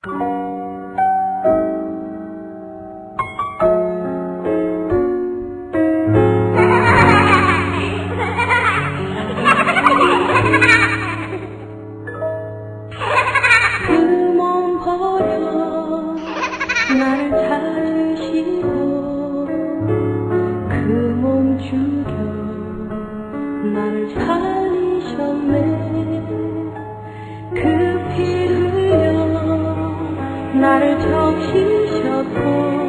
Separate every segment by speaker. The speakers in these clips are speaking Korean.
Speaker 1: 그 구멍 버려 나를 쉬고, 그 몸 죽여 나를 살리셨네. 나를 적시셨고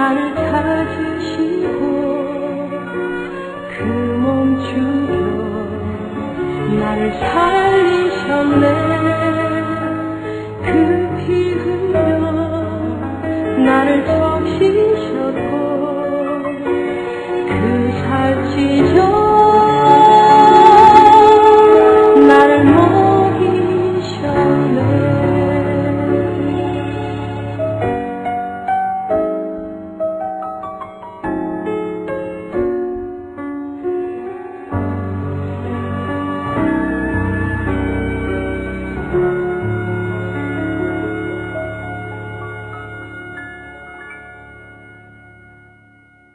Speaker 1: 나를 찾으시고 그 몸 주여 나를 살리셨네. 그 피 흘려 나를 적시셨고 그 살찌